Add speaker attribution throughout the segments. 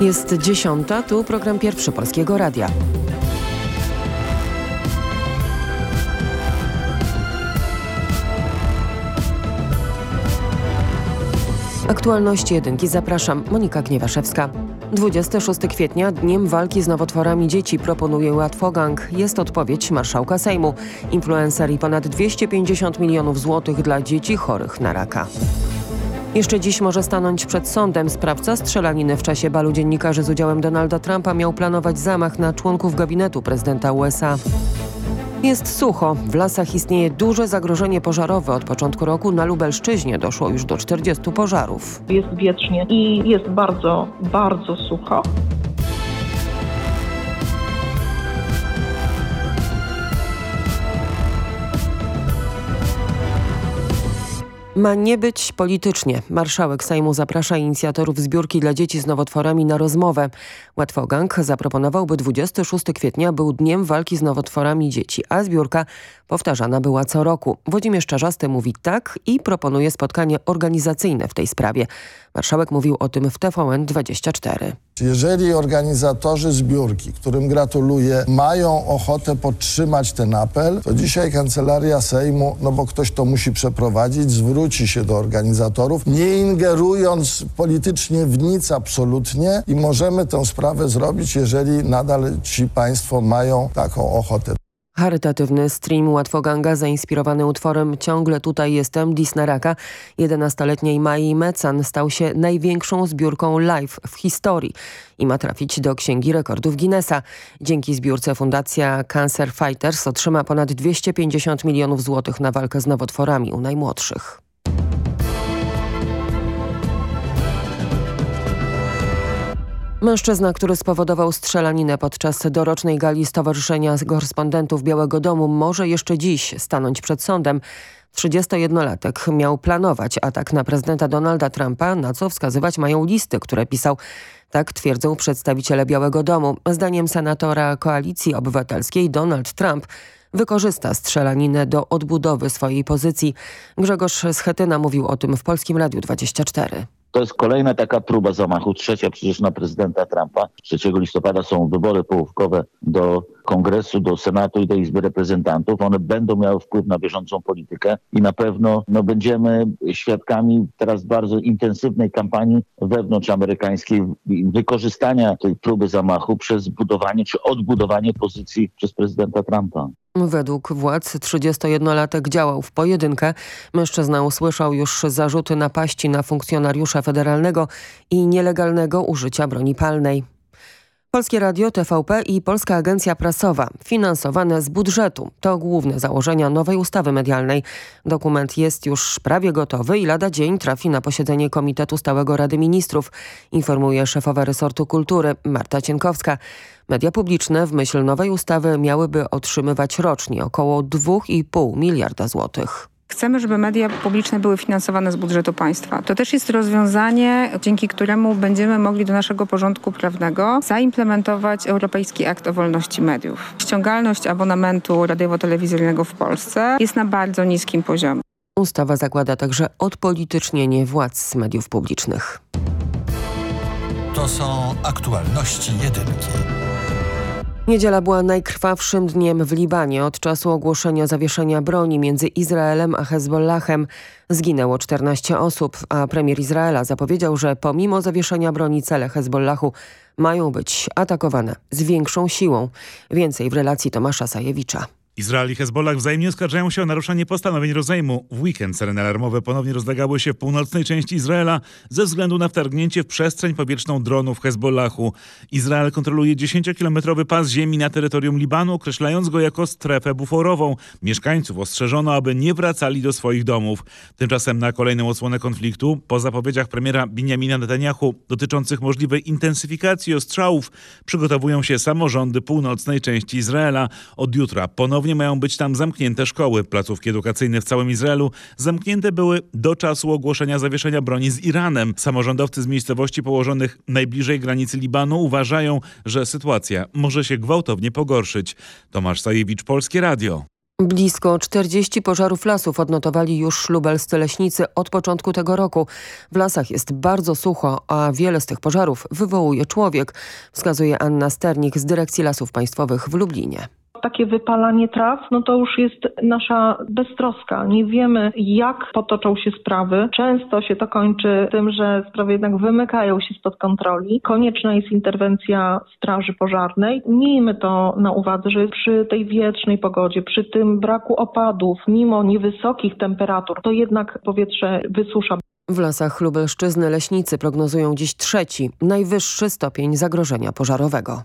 Speaker 1: Jest dziesiąta, tu program pierwszy Polskiego Radia. Aktualności jedynki zapraszam. Monika Gniewaszewska. 26 kwietnia, dniem walki z nowotworami dzieci proponuje Łatwogang. Jest odpowiedź marszałka Sejmu. Influencer i ponad 250 milionów złotych dla dzieci chorych na raka. Jeszcze dziś może stanąć przed sądem. Sprawca strzelaniny w czasie balu dziennikarzy z udziałem Donalda Trumpa miał planować zamach na członków gabinetu prezydenta USA. Jest sucho. W lasach istnieje duże zagrożenie pożarowe. Od początku roku na Lubelszczyźnie doszło już do 40 pożarów.
Speaker 2: Jest wiecznie i jest bardzo, bardzo sucho.
Speaker 1: Ma nie być politycznie. Marszałek Sejmu zaprasza inicjatorów zbiórki dla dzieci z nowotworami na rozmowę. Łatwogang zaproponowałby 26 kwietnia był dniem walki z nowotworami dzieci, a zbiórka powtarzana była co roku. Włodzimierz Czarzasty mówi tak i proponuje spotkanie organizacyjne w tej sprawie. Marszałek mówił o tym w TVN24.
Speaker 3: Jeżeli organizatorzy zbiórki, którym gratuluję, mają ochotę podtrzymać ten apel, to dzisiaj Kancelaria Sejmu, no bo ktoś to musi przeprowadzić, zwróci się do organizatorów, nie ingerując politycznie w nic absolutnie i możemy tę sprawę zrobić, jeżeli nadal ci państwo mają taką ochotę.
Speaker 1: Charytatywny stream Łatwoganga zainspirowany utworem Ciągle tutaj jestem Disnaraka 11-letniej Mai Mecan stał się największą zbiórką live w historii i ma trafić do Księgi Rekordów Guinnessa. Dzięki zbiórce Fundacja Cancer Fighters otrzyma ponad 250 milionów złotych na walkę z nowotworami u najmłodszych. Mężczyzna, który spowodował strzelaninę podczas dorocznej gali Stowarzyszenia Korespondentów Białego Domu może jeszcze dziś stanąć przed sądem. 31-latek miał planować atak na prezydenta Donalda Trumpa, na co wskazywać mają listy, które pisał. Tak twierdzą przedstawiciele Białego Domu. Zdaniem senatora Koalicji Obywatelskiej Donald Trump wykorzysta strzelaninę do odbudowy swojej pozycji. Grzegorz Schetyna mówił o tym w Polskim Radiu 24.
Speaker 4: To jest kolejna taka próba zamachu, trzecia przecież na prezydenta Trumpa. 3 listopada są wybory połówkowe do Kongresu, do Senatu i do Izby Reprezentantów. One będą miały wpływ na bieżącą politykę i na pewno no, będziemy świadkami teraz bardzo intensywnej kampanii wewnątrzamerykańskiej wykorzystania tej próby zamachu przez budowanie czy odbudowanie pozycji przez prezydenta Trumpa.
Speaker 1: Według władz 31-latek działał w pojedynkę. Mężczyzna usłyszał już zarzuty napaści na funkcjonariusza federalnego i nielegalnego użycia broni palnej. Polskie Radio, TVP i Polska Agencja Prasowa, finansowane z budżetu. To główne założenia nowej ustawy medialnej. Dokument jest już prawie gotowy i lada dzień trafi na posiedzenie Komitetu Stałego Rady Ministrów, informuje szefowa resortu kultury Marta Cienkowska. Media publiczne w myśl nowej ustawy miałyby otrzymywać rocznie około 2,5 miliarda złotych.
Speaker 5: Chcemy, żeby media publiczne były finansowane z budżetu państwa. To też jest rozwiązanie, dzięki któremu będziemy mogli do naszego porządku prawnego zaimplementować Europejski Akt o Wolności Mediów. Ściągalność abonamentu radiowo-telewizyjnego w Polsce jest na bardzo niskim poziomie.
Speaker 1: Ustawa zakłada także odpolitycznienie władz mediów publicznych.
Speaker 6: To są aktualności jedynki.
Speaker 1: Niedziela była najkrwawszym dniem w Libanie od czasu ogłoszenia zawieszenia broni między Izraelem a Hezbollahem. Zginęło 14 osób, a premier Izraela zapowiedział, że pomimo zawieszenia broni cele Hezbollahu mają być atakowane z większą siłą. Więcej w relacji Tomasza Sajewicza.
Speaker 7: Izrael i Hezbollah wzajemnie oskarżają się o naruszenie postanowień rozejmu. W weekend syreny alarmowe ponownie rozlegały się w północnej części Izraela ze względu na wtargnięcie w przestrzeń powietrzną dronów Hezbollahu. Izrael kontroluje 10-kilometrowy pas ziemi na terytorium Libanu, określając go jako strefę buforową. Mieszkańców ostrzeżono, aby nie wracali do swoich domów. Tymczasem na kolejną odsłonę konfliktu, po zapowiedziach premiera Benjamina Netanyahu dotyczących możliwej intensyfikacji ostrzałów, przygotowują się samorządy północnej części Izraela. Od jutra ponownie Ponownie mają być tam zamknięte szkoły. Placówki edukacyjne w całym Izraelu zamknięte były do czasu ogłoszenia zawieszenia broni z Iranem. Samorządowcy z miejscowości położonych najbliżej granicy Libanu uważają, że sytuacja może się gwałtownie pogorszyć. Tomasz Sajewicz, Polskie Radio.
Speaker 1: Blisko 40 pożarów lasów odnotowali już lubelscy leśnicy od początku tego roku. W lasach jest bardzo sucho, a wiele z tych pożarów wywołuje człowiek, wskazuje Anna Sternik z Dyrekcji Lasów Państwowych w Lublinie
Speaker 2: takie wypalanie traw, no to już jest nasza beztroska. Nie wiemy, jak potoczą się sprawy. Często się to kończy tym, że sprawy jednak wymykają się spod kontroli. Konieczna jest interwencja Straży Pożarnej. Miejmy to na uwadze, że przy tej wietrznej pogodzie, przy tym braku opadów, mimo niewysokich temperatur, to jednak powietrze wysusza.
Speaker 1: W lasach Lubelszczyzny leśnicy prognozują dziś trzeci, najwyższy stopień zagrożenia pożarowego.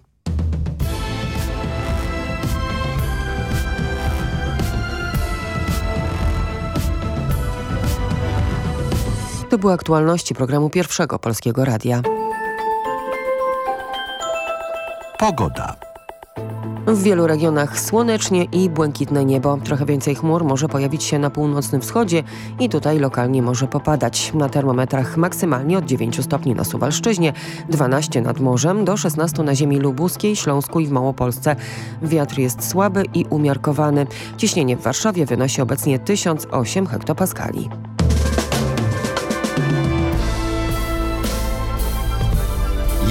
Speaker 1: To były aktualności programu Pierwszego Polskiego Radia.
Speaker 6: Pogoda.
Speaker 1: W wielu regionach słonecznie i błękitne niebo. Trochę więcej chmur może pojawić się na północnym wschodzie i tutaj lokalnie może popadać. Na termometrach maksymalnie od 9 stopni na Suwalszczyźnie, 12 nad morzem do 16 na ziemi lubuskiej, Śląsku i w Małopolsce. Wiatr jest słaby i umiarkowany. Ciśnienie w Warszawie wynosi obecnie 1008 hektopaskali.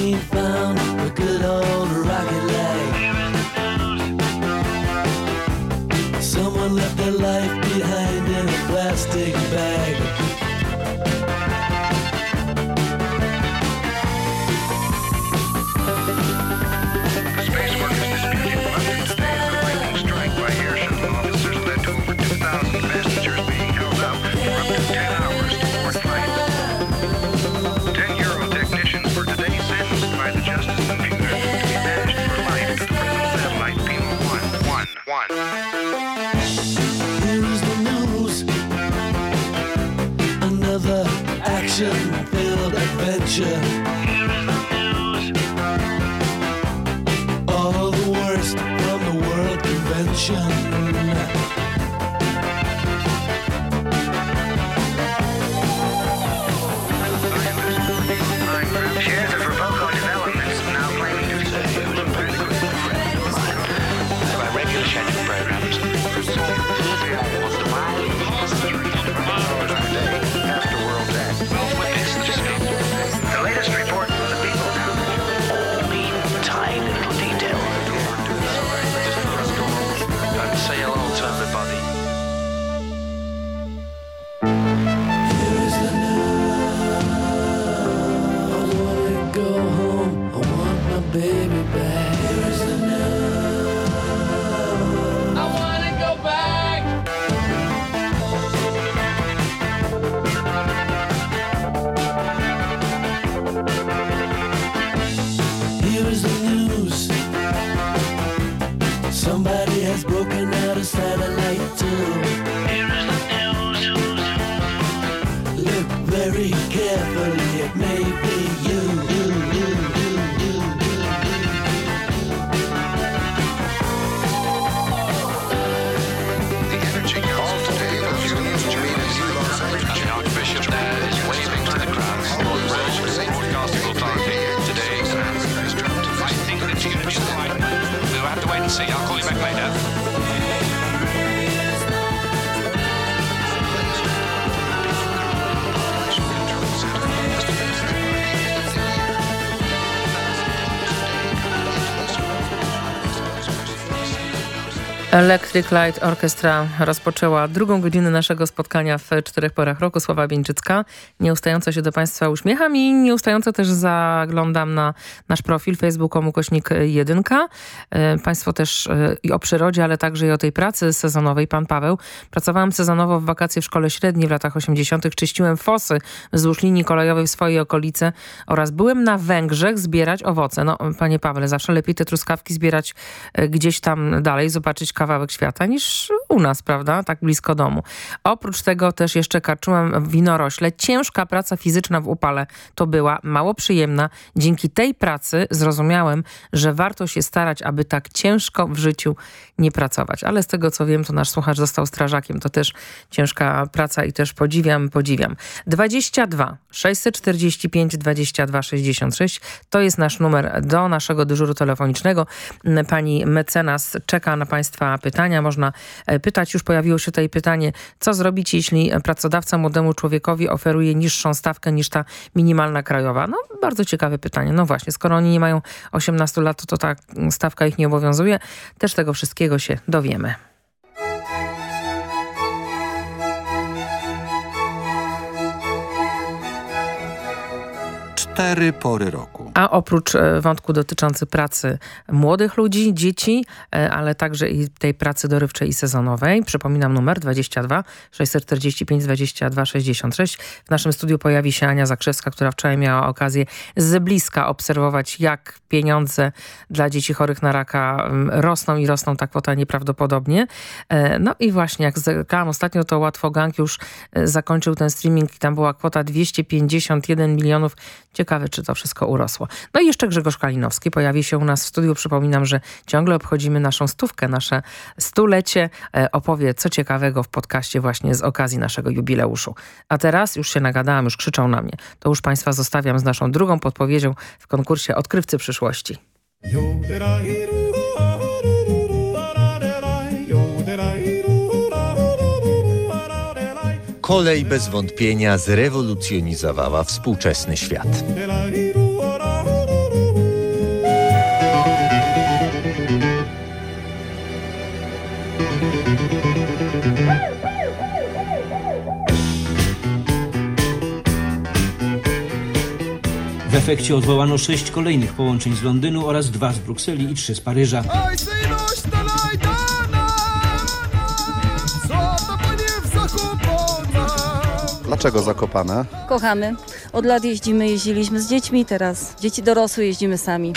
Speaker 8: We found. Fiction, filled
Speaker 9: adventure. very carefully. It may be
Speaker 10: Electric Light Orchestra rozpoczęła drugą godzinę naszego spotkania w czterech porach roku. Sława Bieńczycka. Nieustająco się do Państwa uśmiecham i nieustająco też zaglądam na nasz profil facebookom ukośnik jedynka. E, państwo też e, i o przyrodzie, ale także i o tej pracy sezonowej. Pan Paweł. Pracowałem sezonowo w wakacje w szkole średniej w latach 80. Czyściłem fosy wzdłuż linii kolejowej w swojej okolicy oraz byłem na Węgrzech zbierać owoce. No, panie Pawle, zawsze lepiej te truskawki zbierać e, gdzieś tam dalej, zobaczyć kawałek świata niż u nas, prawda? Tak blisko domu. Oprócz tego też jeszcze karczyłem winorośle. Ciężka praca fizyczna w upale to była, mało przyjemna. Dzięki tej pracy zrozumiałem, że warto się starać, aby tak ciężko w życiu nie pracować. Ale z tego co wiem, to nasz słuchacz został strażakiem. To też ciężka praca i też podziwiam, podziwiam. 22 645 22 66 to jest nasz numer do naszego dyżuru telefonicznego. Pani mecenas czeka na Państwa pytania. Można e, pytać, już pojawiło się tutaj pytanie, co zrobić, jeśli pracodawca młodemu człowiekowi oferuje niższą stawkę niż ta minimalna krajowa? No, bardzo ciekawe pytanie. No właśnie, skoro oni nie mają 18 lat, to ta stawka ich nie obowiązuje. Też tego wszystkiego się dowiemy.
Speaker 6: Cztery pory roku.
Speaker 10: A oprócz e, wątku dotyczący pracy młodych ludzi, dzieci, e, ale także i tej pracy dorywczej i sezonowej, przypominam numer 22 645 22 66. W naszym studiu pojawi się Ania Zakrzewska, która wczoraj miała okazję z bliska obserwować, jak pieniądze dla dzieci chorych na raka rosną i rosną ta kwota nieprawdopodobnie. E, no i właśnie, jak zerkałam ostatnio, to Łatwo Gang już zakończył ten streaming i tam była kwota 251 milionów. Ciekawe, czy to wszystko urosło. No i jeszcze Grzegorz Kalinowski pojawi się u nas w studiu. Przypominam, że ciągle obchodzimy naszą stówkę, nasze stulecie. E, opowie co ciekawego w podcaście właśnie z okazji naszego jubileuszu. A teraz już się nagadałam, już krzyczą na mnie. To już Państwa zostawiam z naszą drugą podpowiedzią w konkursie Odkrywcy Przyszłości.
Speaker 11: Kolej bez wątpienia zrewolucjonizowała współczesny świat.
Speaker 12: W efekcie odwołano sześć kolejnych połączeń z Londynu oraz dwa z Brukseli i trzy z Paryża.
Speaker 13: Dlaczego Zakopane?
Speaker 14: Kochamy. Od lat jeździmy, jeździliśmy z dziećmi, teraz dzieci dorosłe jeździmy sami.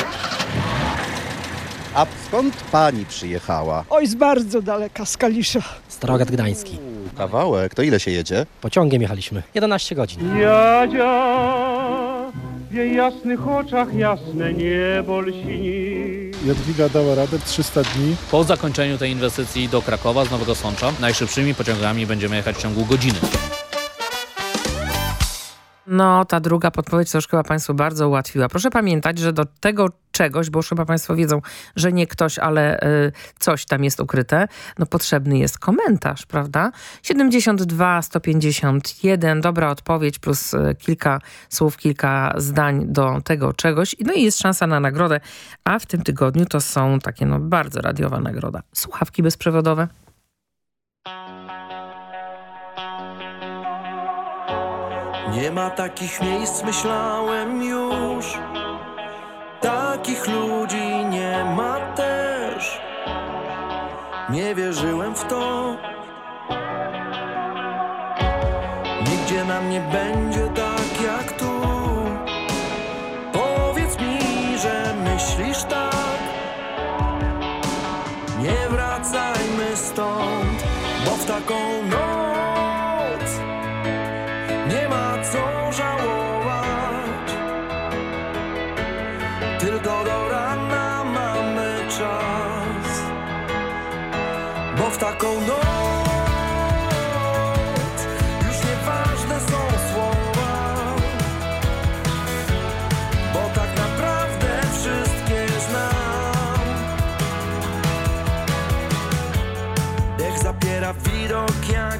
Speaker 13: A skąd pani przyjechała?
Speaker 15: Oj, z bardzo daleka, z Kalisza.
Speaker 16: Starogard Gdański.
Speaker 13: Kawałek, to ile się jedzie?
Speaker 16: Pociągiem jechaliśmy. 11 godzin.
Speaker 17: Jadzia, w jej jasnych oczach jasne niebo lśni.
Speaker 18: Jadwiga dała radę 300 dni.
Speaker 19: Po zakończeniu tej inwestycji do Krakowa z Nowego Sącza najszybszymi pociągami będziemy jechać w ciągu godziny.
Speaker 10: No, ta druga podpowiedź to już chyba Państwu bardzo ułatwiła. Proszę pamiętać, że do tego czegoś, bo już chyba Państwo wiedzą, że nie ktoś, ale y, coś tam jest ukryte, no potrzebny jest komentarz, prawda? 72, 151, dobra odpowiedź plus y, kilka słów, kilka zdań do tego czegoś. No i jest szansa na nagrodę, a w tym tygodniu to są takie no bardzo radiowa nagroda. Słuchawki bezprzewodowe.
Speaker 20: Nie ma takich miejsc, myślałem już. Takich ludzi nie ma też. Nie wierzyłem w to. Nigdzie nam nie będzie tak jak tu. Powiedz mi, że myślisz tak. Nie wracajmy stąd, bo w taką noc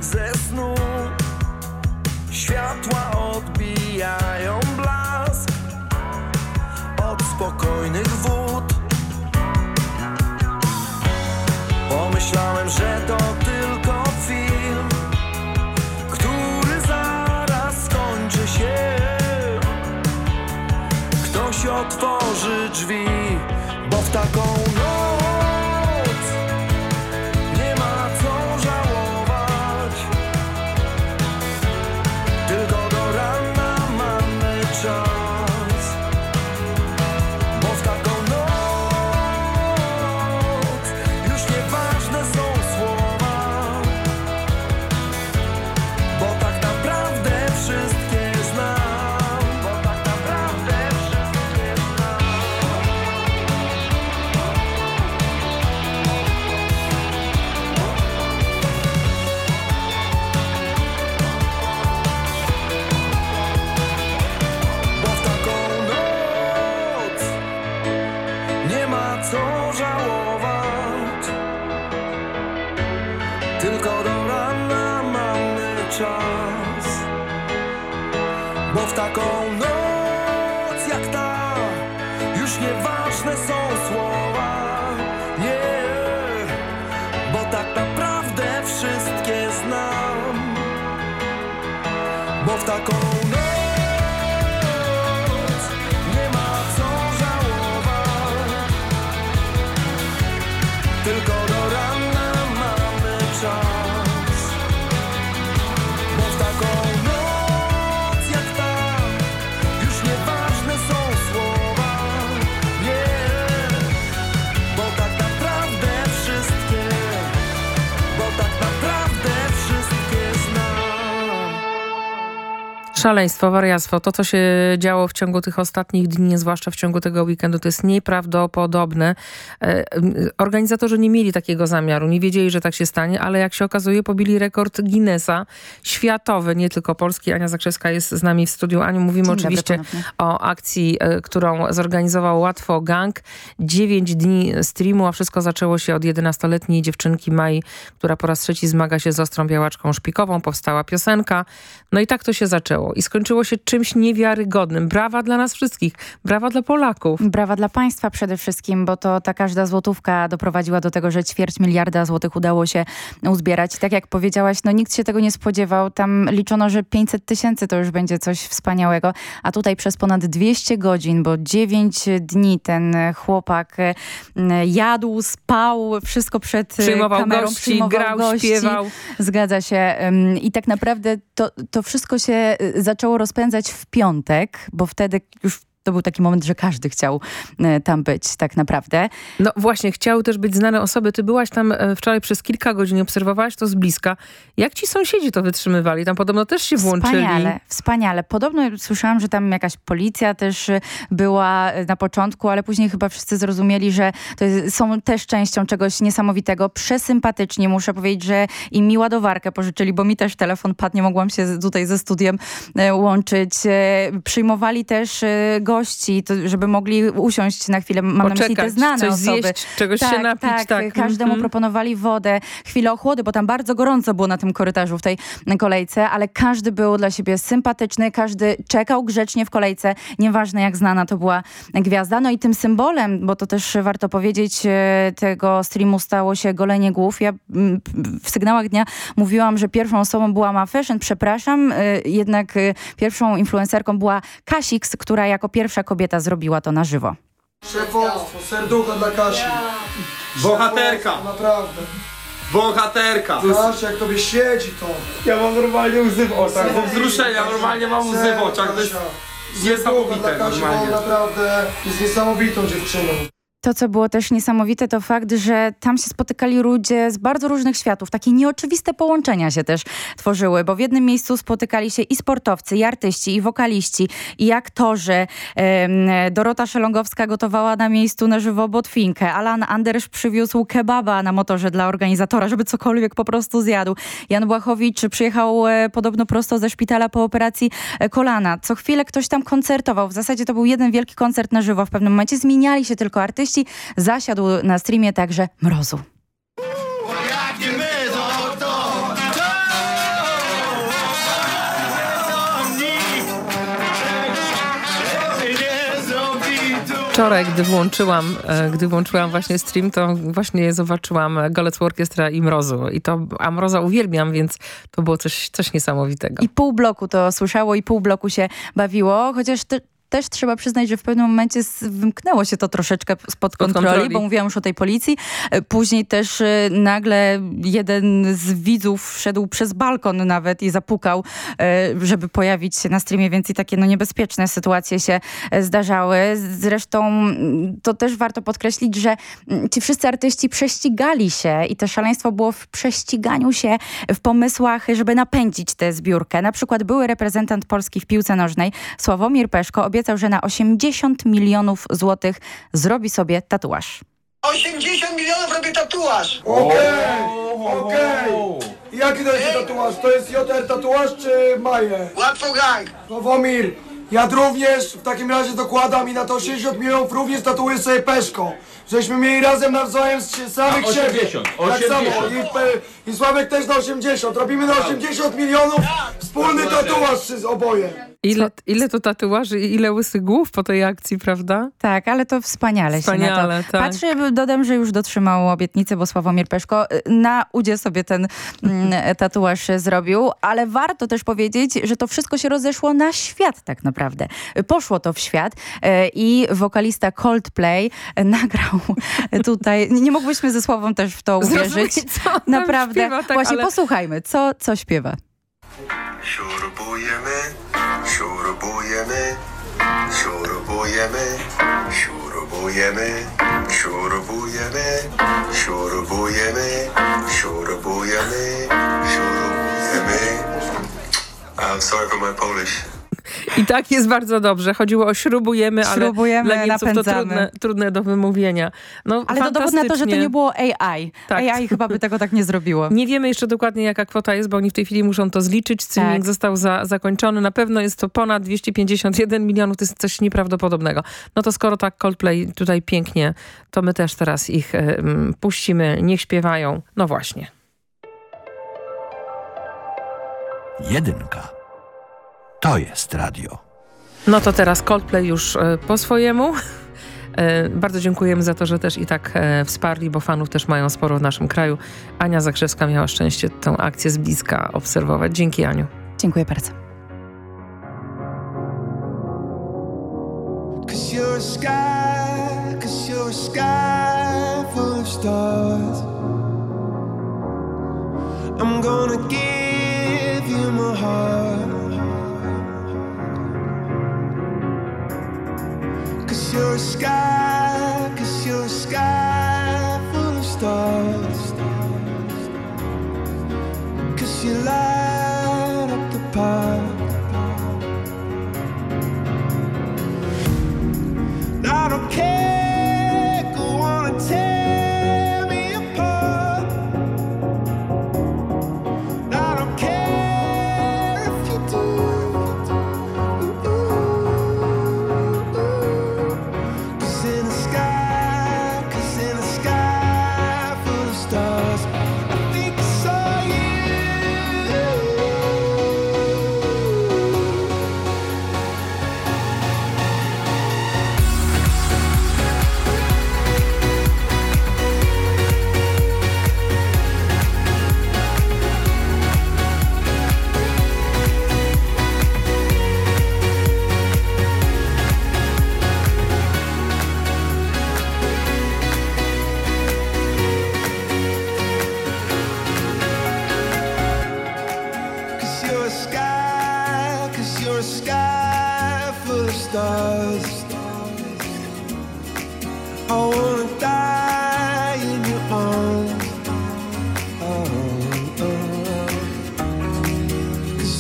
Speaker 20: ze snu. Światła odbijają blask Od spokojnych wód. Pomyślałem, że to tylko film Który zaraz skończy się. Ktoś otworzy drzwi Bo w taką noc
Speaker 10: Szaleństwo, wariactwo. To, co się działo w ciągu tych ostatnich dni, zwłaszcza w ciągu tego weekendu, to jest nieprawdopodobne. E, Organizatorzy nie mieli takiego zamiaru, nie wiedzieli, że tak się stanie, ale jak się okazuje, pobili rekord Guinnessa światowy, nie tylko polski. Ania Zakrzewska jest z nami w studiu. Aniu, mówimy
Speaker 21: Dzień
Speaker 10: oczywiście o akcji, e, którą zorganizował Łatwo Gang. Dziewięć dni streamu, a wszystko zaczęło się od 11-letniej dziewczynki Mai, która po raz trzeci zmaga się z ostrą białaczką szpikową. Powstała piosenka. No i tak to się zaczęło. I skończyło się czymś niewiarygodnym. Brawa dla nas wszystkich. Brawa dla Polaków.
Speaker 21: Brawa dla państwa przede wszystkim, bo to ta każda złotówka doprowadziła do tego, że ćwierć miliarda złotych udało się uzbierać. Tak jak powiedziałaś, no nikt się tego nie spodziewał. Tam liczono, że 500 tysięcy to już będzie coś wspaniałego, a tutaj przez ponad 200 godzin, bo 9 dni ten chłopak e, jadł, spał, wszystko przed e,
Speaker 10: Przyjmował
Speaker 21: kamerą,
Speaker 10: gości,
Speaker 21: przyjmował
Speaker 10: grał,
Speaker 21: gości.
Speaker 10: śpiewał.
Speaker 21: Zgadza się. I tak naprawdę to, to wszystko się y, zaczęło rozpędzać w piątek, bo wtedy już to był taki moment, że każdy chciał y, tam być tak naprawdę.
Speaker 10: No właśnie, chciały też być znane osoby. Ty byłaś tam e, wczoraj przez kilka godzin, obserwowałaś to z bliska. Jak ci sąsiedzi to wytrzymywali? Tam podobno też się włączyli.
Speaker 21: Wspaniale, wspaniale. Podobno słyszałam, że tam jakaś policja też y, była na początku, ale później chyba wszyscy zrozumieli, że to jest, są też częścią czegoś niesamowitego. Przesympatyczni, muszę powiedzieć, że i mi ładowarkę pożyczyli, bo mi też telefon padł, nie mogłam się tutaj ze studiem e, łączyć. E, Przyjmowali też e, gości, to, żeby mogli usiąść na chwilę. Mam na myśli te
Speaker 10: Poczekać,
Speaker 21: znane
Speaker 10: coś
Speaker 21: osoby.
Speaker 10: zjeść, czegoś się napić,
Speaker 21: Tak,
Speaker 10: tak.
Speaker 21: Każdemu
Speaker 10: Mhm.
Speaker 21: proponowali wodę, chwilę ochłody, bo tam bardzo gorąco było na tym korytarzu w tej kolejce, ale każdy był dla siebie sympatyczny, każdy czekał grzecznie w kolejce, nieważne jak znana to była gwiazda. No i tym symbolem, bo to też warto powiedzieć, e, tego streamu stało się golenie głów. Ja mm, w sygnałach dnia mówiłam, że pierwszą osobą była Ma Fashion, przepraszam, e, jednak e, pierwszą influencerką była Kasix, która jako pierwsza kobieta zrobiła to na żywo.
Speaker 22: Szefostwo, serducho dla Kasi.
Speaker 23: Bohaterka.
Speaker 22: Naprawdę.
Speaker 23: Bohaterka!
Speaker 22: Zobaczcie jak tobie siedzi to.
Speaker 23: Ja mam normalnie łzy w oczach, ze wzruszenia, normalnie mam łzy w oczach, to jest
Speaker 22: dla
Speaker 23: niesamowite
Speaker 22: Kasi, bo
Speaker 23: normalnie.
Speaker 22: naprawdę jest niesamowitą dziewczyną.
Speaker 21: To, co było też niesamowite, to fakt, że tam się spotykali ludzie z bardzo różnych światów. Takie nieoczywiste połączenia się też tworzyły, bo w jednym miejscu spotykali się i sportowcy, i artyści, i wokaliści, i aktorzy. Dorota Szelongowska gotowała na miejscu na żywo botwinkę. Alan Andersz przywiózł kebaba na motorze dla organizatora, żeby cokolwiek po prostu zjadł. Jan Błachowicz przyjechał e, podobno prosto ze szpitala po operacji e, kolana. Co chwilę ktoś tam koncertował. W zasadzie to był jeden wielki koncert na żywo. W pewnym momencie zmieniali się tylko artyści. Zasiadł na streamie także Mrozu.
Speaker 10: Wczoraj, gdy włączyłam, e, gdy włączyłam właśnie stream, to właśnie zobaczyłam Golec Orkiestra i Mrozu. I to, a Mroza uwielbiam, więc to było coś, coś niesamowitego.
Speaker 21: I pół bloku to słyszało i pół bloku się bawiło, chociaż też trzeba przyznać, że w pewnym momencie wymknęło się to troszeczkę spod kontroli,
Speaker 10: kontroli.
Speaker 21: bo mówiłam już o tej policji. E, Później też e, nagle jeden z widzów wszedł przez balkon nawet i zapukał, e, żeby pojawić się na streamie, więc i takie no, niebezpieczne sytuacje się zdarzały. Zresztą to też warto podkreślić, że ci wszyscy artyści prześcigali się i to szaleństwo było w prześciganiu się w pomysłach, żeby napędzić tę zbiórkę. Na przykład były reprezentant Polski w piłce nożnej, Sławomir Peszko, obiecał, że na 80 milionów złotych zrobi sobie tatuaż.
Speaker 22: 80 milionów robię tatuaż! Okej, okej. Jaki to jest tatuaż? To jest JR tatuaż czy Maje? Łatwo gang. Sławomir, ja również w takim razie dokładam i na to 80 milionów również tatuuję sobie Peszko. Żeśmy mieli razem nawzajem z samych
Speaker 24: Na
Speaker 22: siebie.
Speaker 24: 80,
Speaker 22: Tak samo.
Speaker 24: 80.
Speaker 22: I, Pe- I Sławek też na 80. Robimy na 80 milionów wspólny tatuaż wszyscy oboje.
Speaker 10: Ile, ile to tatuaży i ile łysych głów po tej akcji, prawda?
Speaker 21: Tak, ale to wspaniale, się
Speaker 10: Wspaniale,
Speaker 21: na to
Speaker 10: tak.
Speaker 21: patrzy. Dodam, że już dotrzymał obietnicy, bo Sławomir Peszko y, na udzie sobie ten mm, tatuaż zrobił, ale warto też powiedzieć, że to wszystko się rozeszło na świat tak naprawdę. Poszło to w świat y, i wokalista Coldplay y, nagrał tutaj, nie mogłyśmy ze Sławą też w to uwierzyć.
Speaker 10: Zrozumieć, co
Speaker 21: Naprawdę.
Speaker 10: śpiewa, tak,
Speaker 21: Właśnie
Speaker 10: ale-
Speaker 21: posłuchajmy, co, co śpiewa.
Speaker 13: Śrubujemy, śrubujemy, śrubujemy, śrubujemy, śrubujemy, śrubujemy, śrubujemy, śrubujemy. I'm sorry for my Polish.
Speaker 10: I tak jest bardzo dobrze. Chodziło o śrubujemy, ale
Speaker 21: Śrubujemy,
Speaker 10: dla Niemców to trudne, trudne do wymówienia. No,
Speaker 21: Ale to dowód na to, że to nie było AI.
Speaker 10: Tak.
Speaker 21: AI chyba by tego tak nie zrobiło.
Speaker 10: Nie wiemy jeszcze dokładnie, jaka kwota jest, bo oni w tej chwili muszą to zliczyć. Streaming
Speaker 21: Tak.
Speaker 10: został za, zakończony. Na pewno jest to ponad 251 milionów. To jest coś nieprawdopodobnego. No to skoro tak Coldplay tutaj pięknie, to my też teraz ich puścimy. Niech śpiewają. No właśnie.
Speaker 6: Jedynka. To jest radio.
Speaker 10: No to teraz Coldplay już e, po swojemu. E, Bardzo dziękujemy za to, że też i tak e, wsparli, bo fanów też mają sporo w naszym kraju. Ania Zakrzewska miała szczęście tę akcję z bliska obserwować. Dzięki Aniu.
Speaker 21: Dziękuję bardzo.
Speaker 20: Cause you're a sky, cause you're a sky full of stars. I'm gonna give Cause you're a sky, cause you're a sky full of stars. Cause you light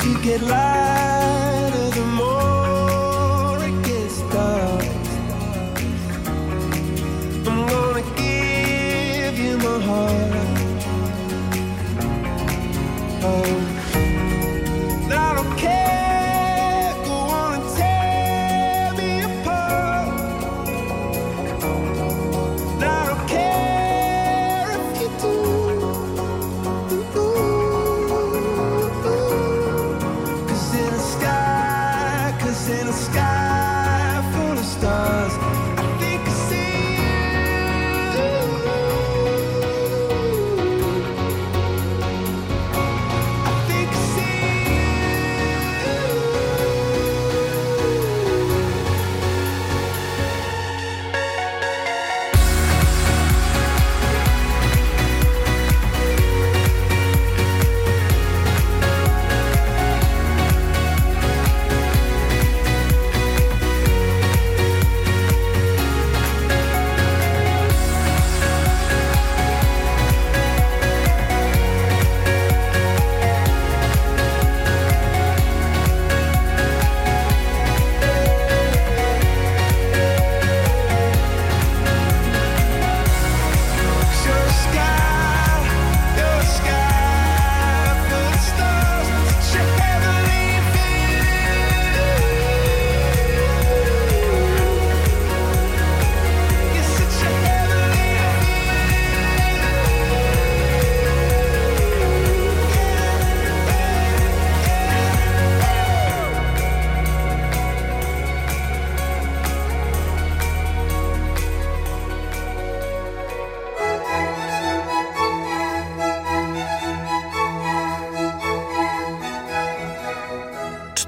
Speaker 20: you get lighter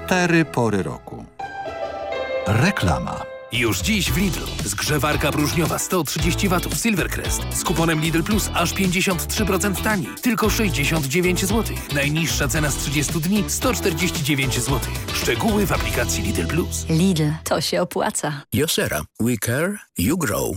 Speaker 6: Cztery pory roku. Reklama.
Speaker 24: Już dziś w Lidl. Zgrzewarka próżniowa 130 W Silvercrest. Z kuponem Lidl Plus aż 53% taniej. Tylko 69 zł. Najniższa cena z 30 dni 149 zł. Szczegóły w aplikacji Lidl Plus.
Speaker 25: Lidl, to się opłaca.
Speaker 24: Josera. We care, you grow.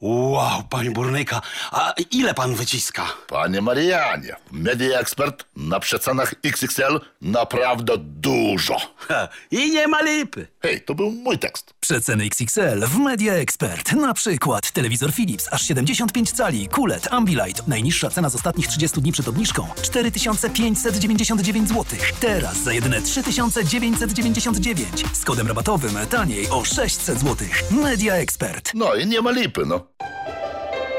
Speaker 26: Wow, panie burnyka, a ile pan wyciska?
Speaker 27: Panie Marianie, Media Expert na przecenach XXL naprawdę dużo.
Speaker 26: Ha, I nie ma lipy.
Speaker 27: Hej, to był mój tekst.
Speaker 24: Przeceny XXL w Media Expert. Na przykład telewizor Philips aż 75 cali, QLED, Ambilight. Najniższa cena z ostatnich 30 dni przed obniżką 4599 zł. Teraz za jedyne 3999. Z kodem rabatowym taniej o 600 zł. Media Expert.
Speaker 27: No i nie ma lipy, no.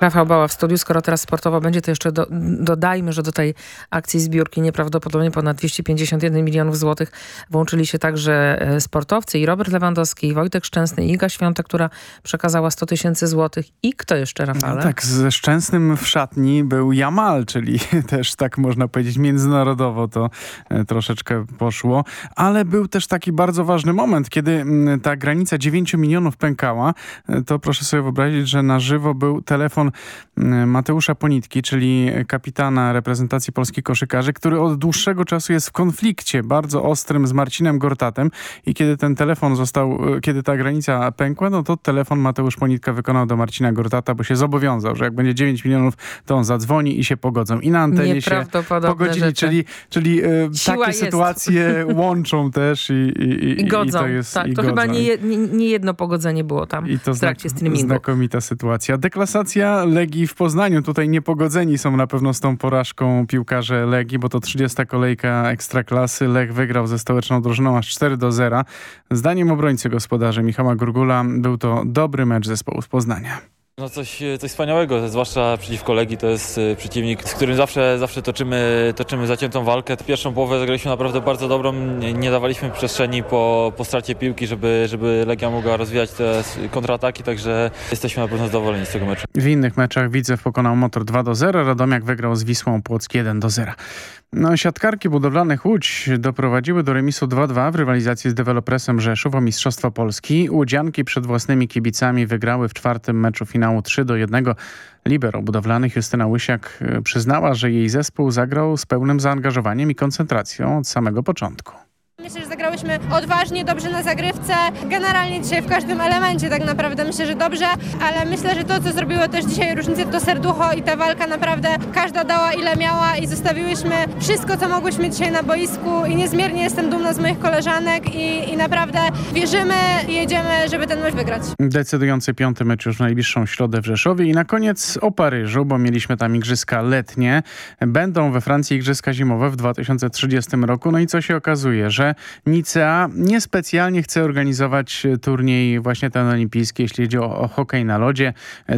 Speaker 10: Rafał Bała w studiu, skoro teraz sportowo będzie, to jeszcze do, dodajmy, że do tej akcji zbiórki nieprawdopodobnie ponad 251 milionów złotych włączyli się także e, sportowcy i Robert Lewandowski, i Wojtek Szczęsny, i Iga Świątek, która przekazała 100 tysięcy złotych. I kto jeszcze, Rafale?
Speaker 18: No tak, ze Szczęsnym w szatni był Jamal, czyli też tak można powiedzieć międzynarodowo to e, troszeczkę poszło, ale był też taki bardzo ważny moment, kiedy mm, ta granica 9 milionów pękała, e, to proszę sobie wyobrazić, że na żywo był telefon Mateusza Ponitki, czyli kapitana reprezentacji polskich koszykarzy, który od dłuższego czasu jest w konflikcie bardzo ostrym z Marcinem Gortatem i kiedy ten telefon został, kiedy ta granica pękła, no to telefon Mateusz Ponitka wykonał do Marcina Gortata, bo się zobowiązał, że jak będzie 9 milionów, to on zadzwoni i się pogodzą. I na antenie się pogodzili,
Speaker 10: rzeczy.
Speaker 18: czyli, czyli e, takie
Speaker 10: jest.
Speaker 18: sytuacje łączą też i, i,
Speaker 10: I godzą.
Speaker 18: I to jest,
Speaker 10: tak,
Speaker 18: i
Speaker 10: to
Speaker 18: godzą.
Speaker 10: chyba nie, nie, nie jedno pogodzenie było tam
Speaker 18: I to
Speaker 10: w trakcie
Speaker 18: znak-
Speaker 10: streamingu.
Speaker 18: Znakomita sytuacja. Deklasacja Legii w Poznaniu. Tutaj niepogodzeni są na pewno z tą porażką piłkarze Legii, bo to 30. kolejka Ekstraklasy. Lech wygrał ze stołeczną drużyną aż 4 do 0. Zdaniem obrońcy gospodarzy Michała Gurgula był to dobry mecz zespołu z Poznania.
Speaker 28: No coś, coś wspaniałego, zwłaszcza przeciwko Legii, to jest y, przeciwnik, z którym zawsze, zawsze toczymy, toczymy zaciętą walkę. Pierwszą połowę zagraliśmy naprawdę bardzo dobrą, nie, dawaliśmy przestrzeni po, po stracie piłki, żeby, żeby Legia mogła rozwijać te kontrataki, także jesteśmy na pewno zadowoleni z tego meczu.
Speaker 18: W innych meczach Widzew pokonał Motor 2 do 0, Radomiak wygrał z Wisłą Płock 1 do 0. No, siatkarki budowlanych Łódź doprowadziły do remisu 2-2 w rywalizacji z dewelopresem Rzeszów o Mistrzostwo Polski. Łudzianki przed własnymi kibicami wygrały w czwartym meczu finału 3-1. Libero budowlanych Justyna Łysiak e, przyznała, że jej zespół zagrał z pełnym zaangażowaniem i koncentracją od samego początku.
Speaker 29: Myślę, że zagrałyśmy odważnie, dobrze na zagrywce. Generalnie dzisiaj w każdym elemencie tak naprawdę myślę, że dobrze, ale myślę, że to, co zrobiło też dzisiaj różnicę, to serducho i ta walka naprawdę każda dała ile miała i zostawiłyśmy wszystko, co mogłyśmy dzisiaj na boisku i niezmiernie jestem dumna z moich koleżanek i, i naprawdę wierzymy i jedziemy, żeby ten mecz wygrać.
Speaker 18: Decydujący piąty mecz już w najbliższą środę w Rzeszowie i na koniec o Paryżu, bo mieliśmy tam igrzyska letnie. Będą we Francji igrzyska zimowe w 2030 roku. No i co się okazuje, że Nicea niespecjalnie chce organizować turniej właśnie ten olimpijski, jeśli chodzi o, o hokej na lodzie.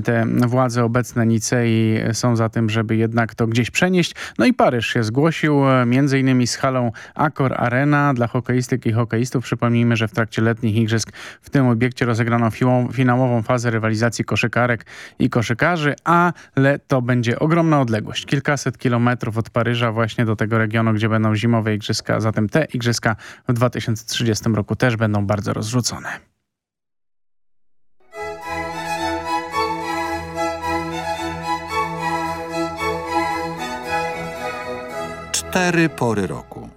Speaker 18: Te władze obecne Nicei są za tym, żeby jednak to gdzieś przenieść. No i Paryż się zgłosił między innymi z halą Accor Arena dla hokeistyk i hokeistów. Przypomnijmy, że w trakcie letnich igrzysk w tym obiekcie rozegrano finałową fazę rywalizacji koszykarek i koszykarzy, ale to będzie ogromna odległość. Kilkaset kilometrów od Paryża właśnie do tego regionu, gdzie będą zimowe igrzyska. Zatem te igrzyska w 2030 roku też będą bardzo rozrzucone.
Speaker 6: Cztery pory roku.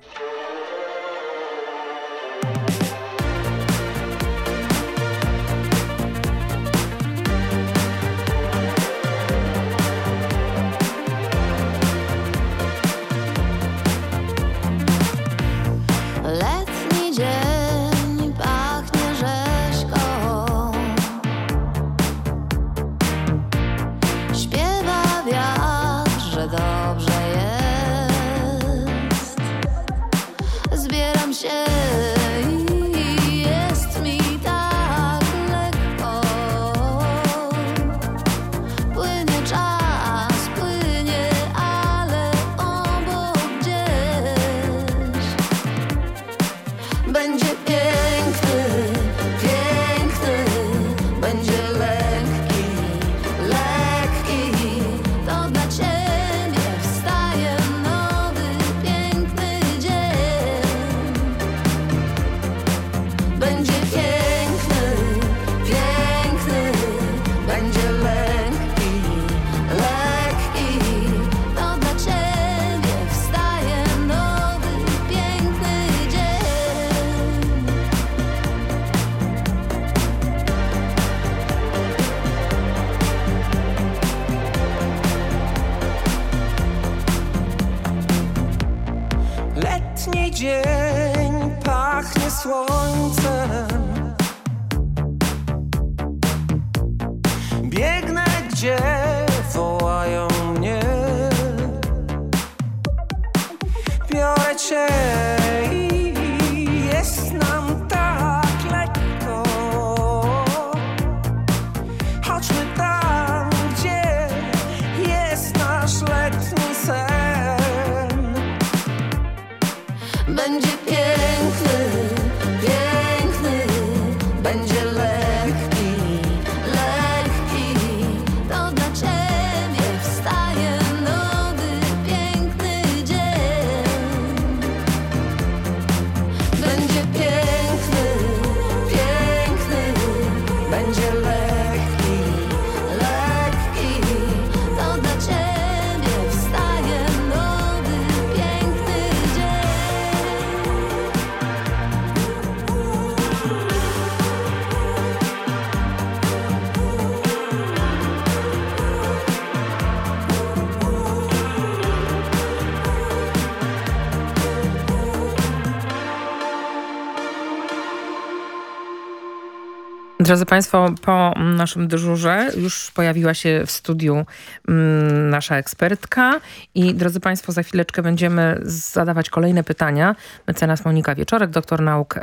Speaker 30: emotions.
Speaker 10: Drodzy Państwo, po naszym dyżurze już pojawiła się w studiu mm, nasza ekspertka i drodzy Państwo, za chwileczkę będziemy zadawać kolejne pytania. Mecenas Monika Wieczorek, doktor nauk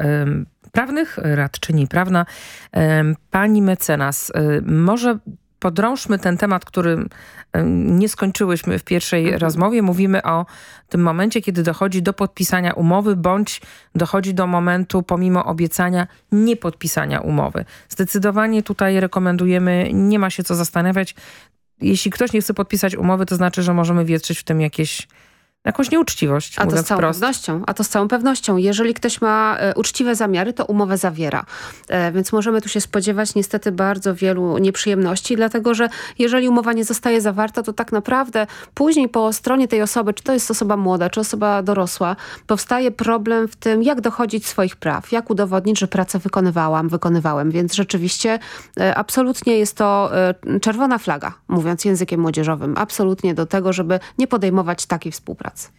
Speaker 10: prawnych, radczyni prawna. Pani mecenas, y, może podrążmy ten temat, który em, nie skończyłyśmy w pierwszej rozmowie. Mówimy o tym momencie, kiedy dochodzi do podpisania umowy, bądź dochodzi do momentu, pomimo obiecania, niepodpisania umowy. Zdecydowanie tutaj rekomendujemy, nie ma się co zastanawiać. Jeśli ktoś nie chce podpisać umowy, to znaczy, że możemy wietrzyć w tym jakieś jakąś nieuczciwość,
Speaker 31: A to z całą
Speaker 10: prosto.
Speaker 31: pewnością. A to z całą pewnością. Jeżeli ktoś ma e, uczciwe zamiary, to umowę zawiera. E, więc możemy tu się spodziewać niestety bardzo wielu nieprzyjemności, dlatego że jeżeli umowa nie zostaje zawarta, to tak naprawdę później po stronie tej osoby, czy to jest osoba młoda, czy osoba dorosła, powstaje problem w tym, jak dochodzić swoich praw, jak udowodnić, że pracę wykonywałam, wykonywałem. Więc rzeczywiście e, absolutnie jest to e, czerwona flaga, mówiąc językiem młodzieżowym. Absolutnie do tego, żeby nie podejmować takiej współpracy.
Speaker 10: E,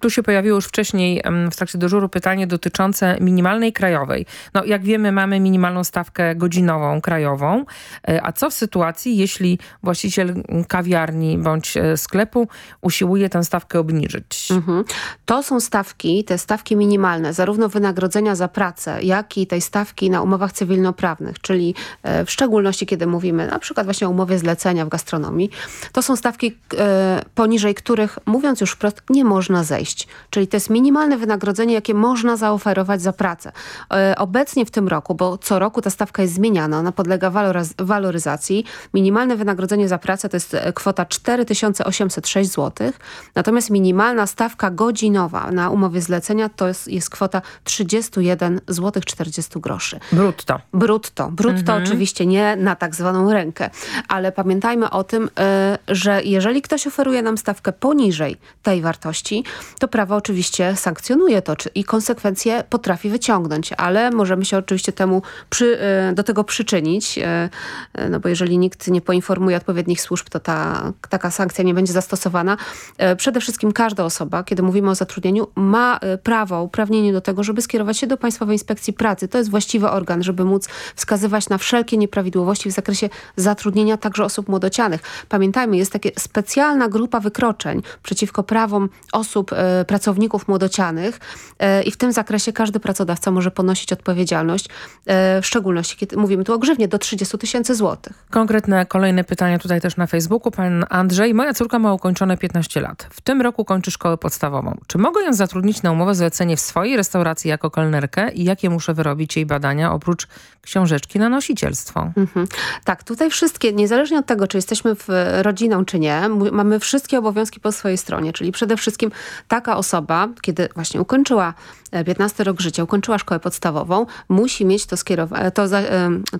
Speaker 10: Tu się pojawiło już wcześniej w trakcie dyżuru pytanie dotyczące minimalnej krajowej. No, jak wiemy, mamy minimalną stawkę godzinową krajową. E, A co w sytuacji, jeśli właściciel kawiarni bądź e, sklepu usiłuje tę stawkę obniżyć?
Speaker 31: Mhm. To są stawki, te stawki minimalne, zarówno wynagrodzenia za pracę, jak i tej stawki na umowach cywilnoprawnych, czyli e, w szczególności kiedy mówimy na przykład właśnie o umowie zlecenia w gastronomii, to są stawki poniżej których, mówiąc już wprost, nie można zejść. Czyli to jest minimalne wynagrodzenie, jakie można zaoferować za pracę. E, Obecnie w tym roku, bo co roku ta stawka jest zmieniana, ona podlega waloryzacji. Minimalne wynagrodzenie za pracę to jest e, kwota 4806 zł, natomiast minimalna stawka godzinowa na umowie zlecenia to jest, jest kwota 31 zł 40 groszy.
Speaker 10: Brutto.
Speaker 31: Brutto. Brutto
Speaker 10: Mhm.
Speaker 31: oczywiście nie na tak zwaną rękę, ale pamiętajmy o tym, e, że jeżeli ktoś oferuje nam stawkę poniżej tej wartości, to prawo oczywiście sankcjonuje to czy, i konsekwencje potrafi wyciągnąć, ale możemy się oczywiście temu przy, e, do tego przyczynić, e, e, no bo jeżeli nikt nie poinformuje odpowiednich służb, to ta, taka sankcja nie będzie zastosowana. Przede wszystkim każda osoba, kiedy mówimy o zatrudnieniu, ma prawo, uprawnienie do tego, żeby skierować się do Państwowej Inspekcji Pracy. To jest właściwy organ, żeby móc wskazywać na wszelkie nieprawidłowości w zakresie zatrudnienia także osób młodocianych. Pamiętajmy, jest taka specjalna grupa wykroczeń przeciwko prawom osób, e, pracowników młodocianych e, i w tym zakresie każdy pracodawca może ponosić odpowiedzialność, e, w szczególności kiedy mówimy tu o grzywnie do 30 tysięcy złotych.
Speaker 10: Konkretne kolejne pytanie tutaj też na Facebooku. Pan Andrzej. Moja córka ma ukończone 15 lat. W tym roku kończy szkołę podstawową. Czy mogę ją zatrudnić na umowę zlecenie w swojej restauracji jako kelnerkę i jakie muszę wyrobić jej badania oprócz książeczki na nosicielstwo?
Speaker 31: Mhm. Tak, tutaj wszystkie, niezależnie od tego, czy jesteśmy w, rodziną, czy nie, mamy wszystkie obowiązki po swojej stronie, czyli przede wszystkim taka osoba, kiedy właśnie ukończyła 15 rok życia, ukończyła szkołę podstawową, musi mieć to skierowane, to, za-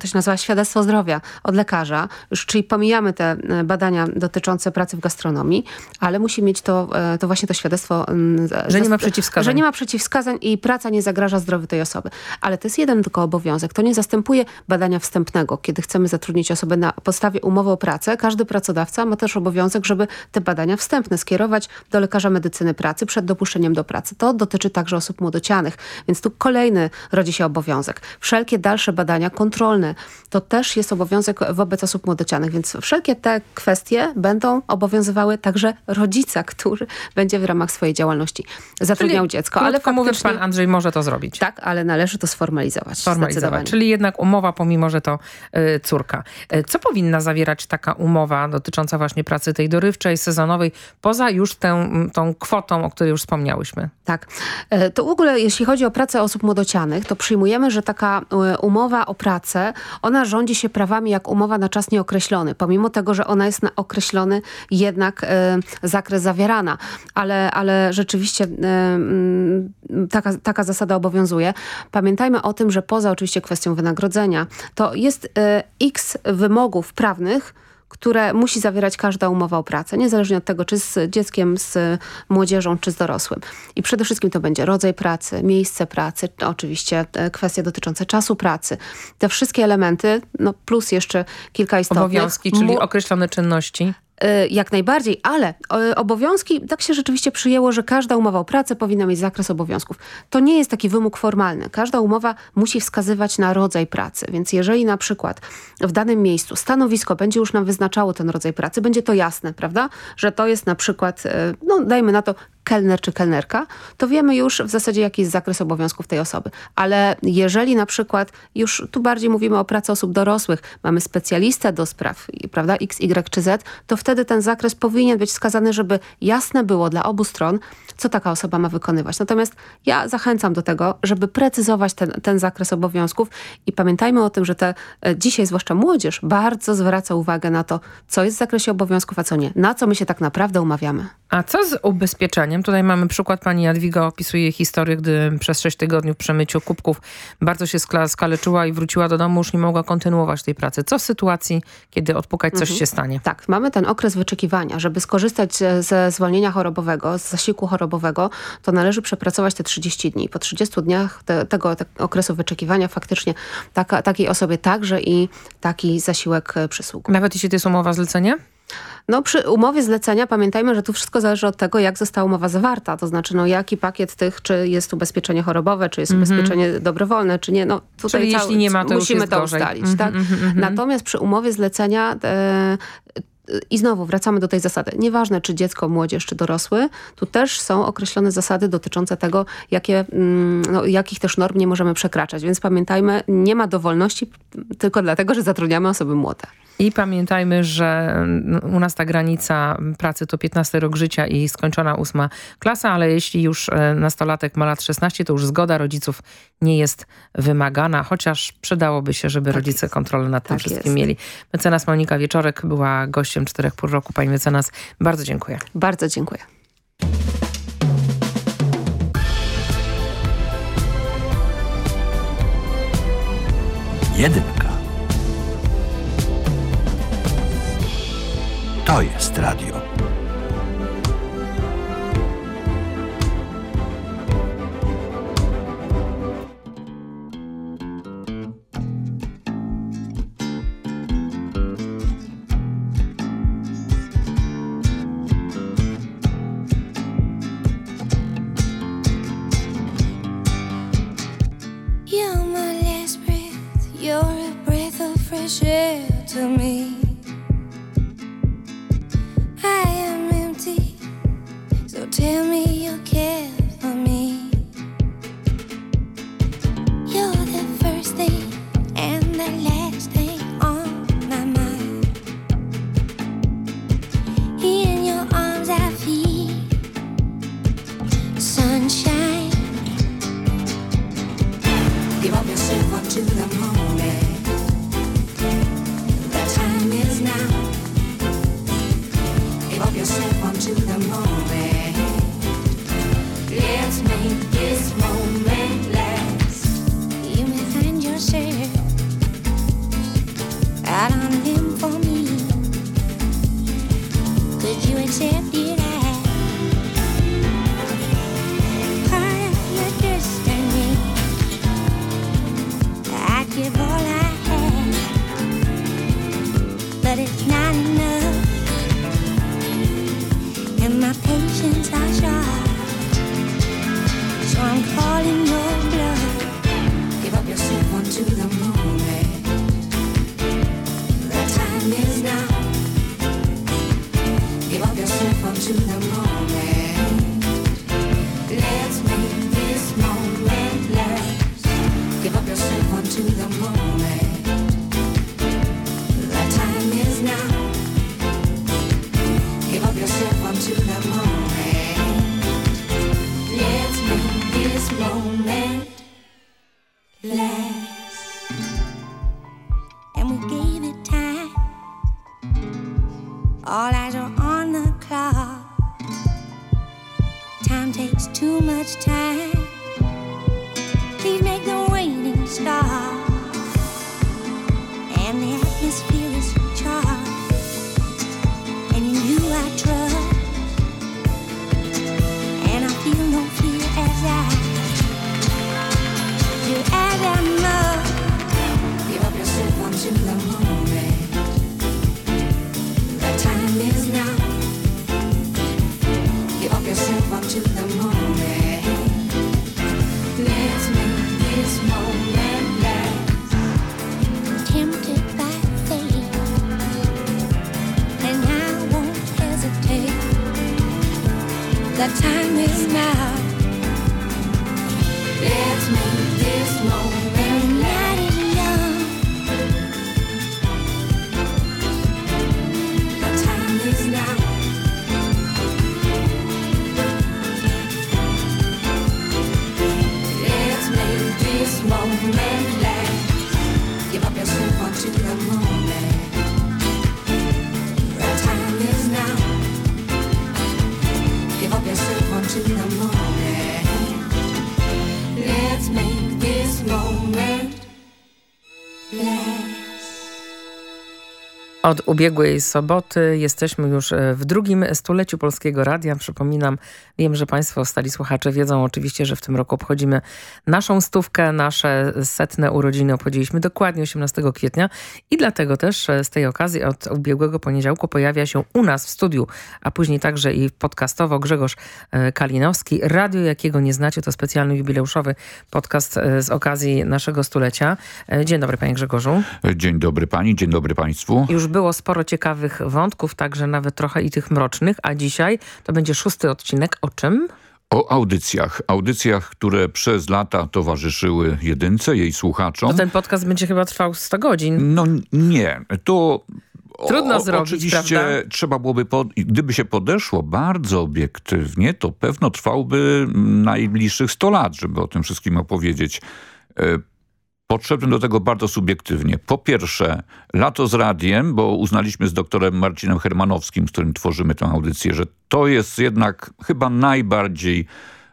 Speaker 31: to się nazywa świadectwo zdrowia od lekarza, już, czyli pomijamy te e, badania dotyczące pracy w gastronomii, ale musi mieć to, e, to właśnie to świadectwo, mm,
Speaker 10: Że nie ma przeciwwskazań.
Speaker 31: Że nie ma przeciwwskazań i praca nie zagraża zdrowiu tej osoby. Ale to jest jeden tylko obowiązek. To nie zastępuje badania wstępnego. Kiedy chcemy zatrudnić osobę na podstawie umowy o pracę, każdy pracodawca ma też obowiązek, żeby te badania wstępne skierować do lekarza medycyny pracy przed dopuszczeniem do pracy. To dotyczy także osób młodocianych. Więc tu kolejny rodzi się obowiązek. Wszelkie dalsze badania kontrolne to też jest obowiązek wobec osób młodocianych. Więc wszelkie te kwestie będą obowiązywały także rodzica, który będzie w ramach swojej działalności zatrudniał
Speaker 10: Czyli
Speaker 31: dziecko. Ale
Speaker 10: krótko mówiąc,
Speaker 31: faktycznie-
Speaker 10: pan Andrzej może to zrobić.
Speaker 31: Tak, ale należy to sformalizować.
Speaker 10: Sformalizować. Czyli jednak umowa, pomimo że to y, córka. Y, co powinna zawierać taka umowa dotycząca właśnie pracy tej dorywczej, sezonowej, poza już tę, tą kwotą, o której już wspomniałyśmy?
Speaker 31: Tak. E, To w ogóle, jeśli chodzi o pracę osób młodocianych, to przyjmujemy, że taka e, umowa o pracę, ona rządzi się prawami jak umowa na czas nieokreślony, pomimo tego, że ona jest na określony jednak e, zakres zawierana. Ale, ale rzeczywiście e, mm, taka, taka zasada obowiązuje. Pamiętajmy o tym, że poza oczywiście kwestią wynagrodzenia, to jest x wymogów prawnych, które musi zawierać każda umowa o pracę, niezależnie od tego, czy z dzieckiem, z młodzieżą, czy z dorosłym. I przede wszystkim to będzie rodzaj pracy, miejsce pracy, oczywiście e, kwestie dotyczące czasu pracy. Te wszystkie elementy, no plus jeszcze kilka istotnych.
Speaker 10: Obowiązki, czyli określone czynności.
Speaker 31: Y, Jak najbardziej, ale y, obowiązki, tak się rzeczywiście przyjęło, że każda umowa o pracę powinna mieć zakres obowiązków. To nie jest taki wymóg formalny. Każda umowa musi wskazywać na rodzaj pracy, więc jeżeli na przykład w danym miejscu stanowisko będzie już nam wyznaczało ten rodzaj pracy, będzie to jasne, prawda? Że to jest na przykład, y, no dajmy na to, kelner czy kelnerka, to wiemy już w zasadzie, jaki jest zakres obowiązków tej osoby. Ale jeżeli na przykład, już tu bardziej mówimy o pracy osób dorosłych, mamy specjalistę do spraw, prawda, X, Y czy Z, to wtedy ten zakres powinien być wskazany, żeby jasne było dla obu stron, co taka osoba ma wykonywać. Natomiast ja zachęcam do tego, żeby precyzować ten, ten zakres obowiązków i pamiętajmy o tym, że te, e, dzisiaj zwłaszcza młodzież bardzo zwraca uwagę na to, co jest w zakresie obowiązków, a co nie. Na co my się tak naprawdę umawiamy.
Speaker 10: A co z ubezpieczeniem zdaniem. Tutaj mamy przykład, pani Jadwiga opisuje historię, gdy przez sześć tygodni w przemyciu kubków bardzo się skaleczyła i wróciła do domu, już nie mogła kontynuować tej pracy. Co w sytuacji, kiedy odpukać coś
Speaker 31: Mhm.
Speaker 10: się stanie?
Speaker 31: Tak, mamy ten okres wyczekiwania. Żeby skorzystać ze, zwolnienia chorobowego, z zasiłku chorobowego, to należy przepracować te 30 dni. Po 30 dniach te, tego te okresu wyczekiwania faktycznie taka, takiej osobie także i taki zasiłek e, przysługuje.
Speaker 10: Nawet jeśli to jest umowa zlecenia?
Speaker 31: No przy umowie zlecenia pamiętajmy, że tu wszystko zależy od tego, jak została umowa zawarta. To znaczy, no jaki pakiet tych, czy jest ubezpieczenie chorobowe, czy jest
Speaker 10: Mhm.
Speaker 31: ubezpieczenie dobrowolne, czy nie. No tutaj
Speaker 10: Czyli jeśli nie ma, to
Speaker 31: musimy to
Speaker 10: gorzej.
Speaker 31: ustalić.
Speaker 10: Mhm,
Speaker 31: tak?
Speaker 10: mhm, mhm.
Speaker 31: Natomiast przy umowie zlecenia e, i znowu wracamy do tej zasady. Nieważne, czy dziecko, młodzież, czy dorosły, tu też są określone zasady dotyczące tego, jakie, mm, no, jakich też norm nie możemy przekraczać. Więc pamiętajmy, nie ma dowolności tylko dlatego, że zatrudniamy osoby młode.
Speaker 10: I pamiętajmy, że mm, u nas ta granica pracy to 15 rok życia i skończona ósma klasa, ale jeśli już e, nastolatek ma lat 16, to już zgoda rodziców nie jest wymagana, chociaż przydałoby się, żeby rodzice kontrolę nad tym
Speaker 31: Tak
Speaker 10: wszystkim
Speaker 31: jest.
Speaker 10: mieli. Mecenas Monika Wieczorek była gościem czterech pół roku. Pani mecenas, bardzo dziękuję.
Speaker 31: Bardzo dziękuję.
Speaker 6: Jedynka. To jest radio.
Speaker 30: share to me.
Speaker 10: Od ubiegłej soboty jesteśmy już e, w drugim stuleciu Polskiego Radia. Przypominam, wiem, że Państwo, stali słuchacze wiedzą oczywiście, że w tym roku obchodzimy naszą stówkę, nasze setne urodziny obchodziliśmy dokładnie 18 kwietnia i dlatego też e, z tej okazji od ubiegłego poniedziałku pojawia się u nas w studiu, a później także i podcastowo Grzegorz e, Kalinowski. Radio, jakiego nie znacie, to specjalny jubileuszowy podcast z okazji naszego stulecia. Dzień dobry Panie Grzegorzu.
Speaker 32: Dzień dobry Pani, dzień dobry Państwu.
Speaker 10: Już było sporo ciekawych wątków, także nawet trochę i tych mrocznych, a dzisiaj to będzie szósty odcinek. O czym?
Speaker 32: O audycjach. Audycjach, które przez lata towarzyszyły jedynce, jej słuchaczom.
Speaker 10: To ten podcast będzie chyba trwał 100 godzin.
Speaker 32: No nie, to
Speaker 10: Trudno
Speaker 32: o,
Speaker 10: zrobić,
Speaker 32: Oczywiście
Speaker 10: prawda?
Speaker 32: trzeba byłoby, pod... gdyby się podeszło bardzo obiektywnie, to pewno trwałby najbliższych 100 lat, żeby o tym wszystkim opowiedzieć. Podszedłem do tego bardzo subiektywnie. Po pierwsze, lato z radiem, bo uznaliśmy z doktorem Marcinem Hermanowskim, z którym tworzymy tę audycję, że to jest jednak chyba najbardziej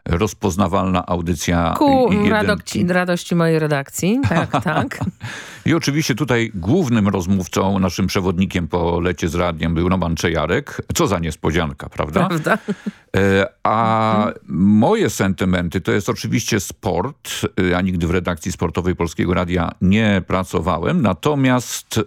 Speaker 32: rozpoznawalna audycja.
Speaker 10: Ku radości, radości mojej redakcji, tak, tak.
Speaker 32: I oczywiście tutaj głównym rozmówcą, naszym przewodnikiem po lecie z radiem był Roman Czejarek. Co za niespodzianka, prawda?
Speaker 10: Prawda.
Speaker 32: E, a moje sentymenty to jest oczywiście sport. E, ja nigdy w redakcji sportowej Polskiego Radia nie pracowałem, natomiast...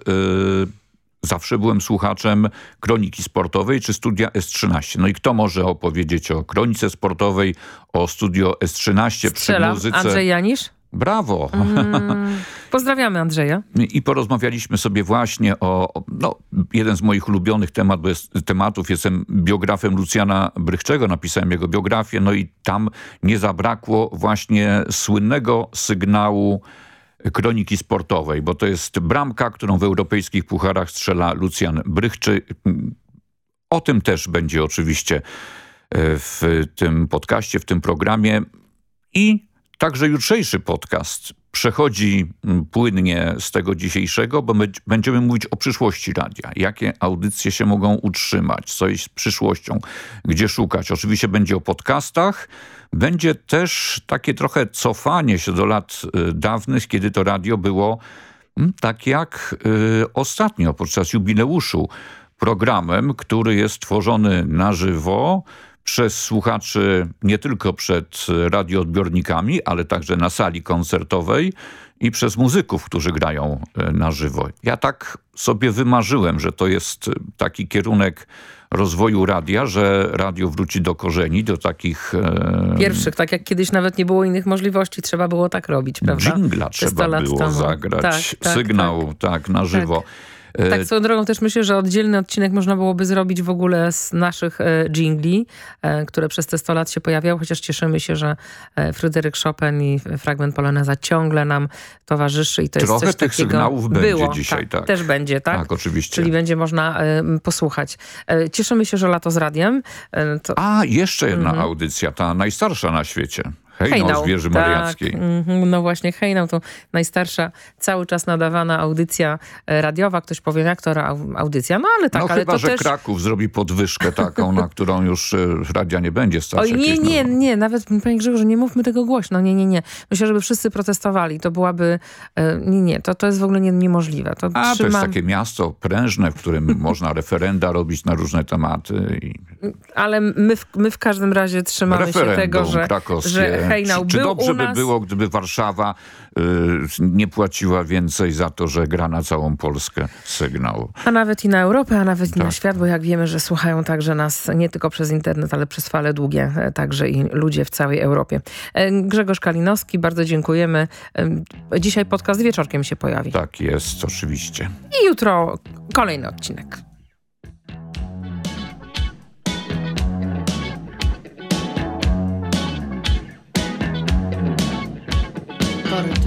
Speaker 32: Zawsze byłem słuchaczem kroniki sportowej czy studia S13. No i kto może opowiedzieć o kronice sportowej, o studio S13
Speaker 10: Strzelam.
Speaker 32: przy muzyce?
Speaker 10: Andrzej Janisz?
Speaker 32: Brawo.
Speaker 10: Mm, pozdrawiamy Andrzeja.
Speaker 32: I porozmawialiśmy sobie właśnie o, no, jeden z moich ulubionych temat, jest, tematów. Jestem biografem Lucjana Brychczego, napisałem jego biografię, no i tam nie zabrakło właśnie słynnego sygnału kroniki sportowej, bo to jest bramka, którą w europejskich pucharach strzela Lucjan Brychczy. O tym też będzie oczywiście e, w tym podcaście, w tym programie i także jutrzejszy podcast przechodzi płynnie z tego dzisiejszego, bo my będziemy mówić o przyszłości radia. Jakie audycje się mogą utrzymać, co jest przyszłością, gdzie szukać. Oczywiście będzie o podcastach, będzie też takie trochę cofanie się do lat y, dawnych, kiedy to radio było mm, tak jak y, ostatnio podczas jubileuszu programem, który jest tworzony na żywo, przez słuchaczy nie tylko przed radioodbiornikami, ale także na sali koncertowej i przez muzyków, którzy grają e, na żywo. Ja tak sobie wymarzyłem, że to jest taki kierunek rozwoju radia, że radio wróci do korzeni, do takich...
Speaker 10: E... Pierwszych, tak jak kiedyś nawet nie było innych możliwości, trzeba było tak robić, prawda?
Speaker 32: Dżingla trzeba było temu. zagrać, tak, tak, sygnał tak, tak na żywo. Tak.
Speaker 10: Tak, swoją drogą też myślę, że oddzielny odcinek można byłoby zrobić w ogóle z naszych e, jingli, e, które przez te 100 lat się pojawiały, chociaż cieszymy się, że e, Fryderyk Chopin i fragment Poloneza ciągle nam towarzyszy i to
Speaker 32: Trochę
Speaker 10: jest coś
Speaker 32: tych
Speaker 10: takiego...
Speaker 32: sygnałów będzie
Speaker 10: było,
Speaker 32: dzisiaj, tak, tak.
Speaker 10: Też będzie, tak?
Speaker 32: Tak, oczywiście.
Speaker 10: Czyli będzie można e, posłuchać. E, cieszymy się, że lato z radiem.
Speaker 32: E, to... A, jeszcze jedna mhm. audycja, ta najstarsza na świecie. Hejnał, Hejnał z Wieży tak, Mariackiej.
Speaker 10: Mm, no właśnie, Hejnał to najstarsza, cały czas nadawana audycja e, radiowa. Ktoś powie, jak to audycja? No ale tak,
Speaker 32: no,
Speaker 10: ale
Speaker 32: chyba,
Speaker 10: to
Speaker 32: że
Speaker 10: też...
Speaker 32: Kraków zrobi podwyżkę taką, na którą już e, radia nie będzie stać.
Speaker 10: Oj, nie, nie, nie, nawet panie Grzegorzu, nie mówmy tego głośno, nie, nie, nie. Myślę, żeby wszyscy protestowali, to byłaby, e, nie, nie, to, to jest w ogóle nie, niemożliwe. To
Speaker 32: A,
Speaker 10: trzymam...
Speaker 32: to jest takie miasto prężne, w którym można referenda robić na różne tematy. I...
Speaker 10: Ale my w, my w każdym razie trzymamy
Speaker 32: Referendum
Speaker 10: się tego, że, że Hejnał
Speaker 32: czy, czy
Speaker 10: był
Speaker 32: dobrze by
Speaker 10: nas...
Speaker 32: było, gdyby Warszawa y, nie płaciła więcej za to, że gra na całą Polskę sygnał.
Speaker 10: A nawet i na Europę, a nawet i
Speaker 32: Tak.
Speaker 10: na świat, bo jak wiemy, że słuchają także nas nie tylko przez internet, ale przez fale długie, e, także i ludzie w całej Europie. E, Grzegorz Kalinowski, bardzo dziękujemy. E, Dzisiaj podcast wieczorkiem się pojawi.
Speaker 32: Tak jest, oczywiście.
Speaker 10: I jutro kolejny odcinek.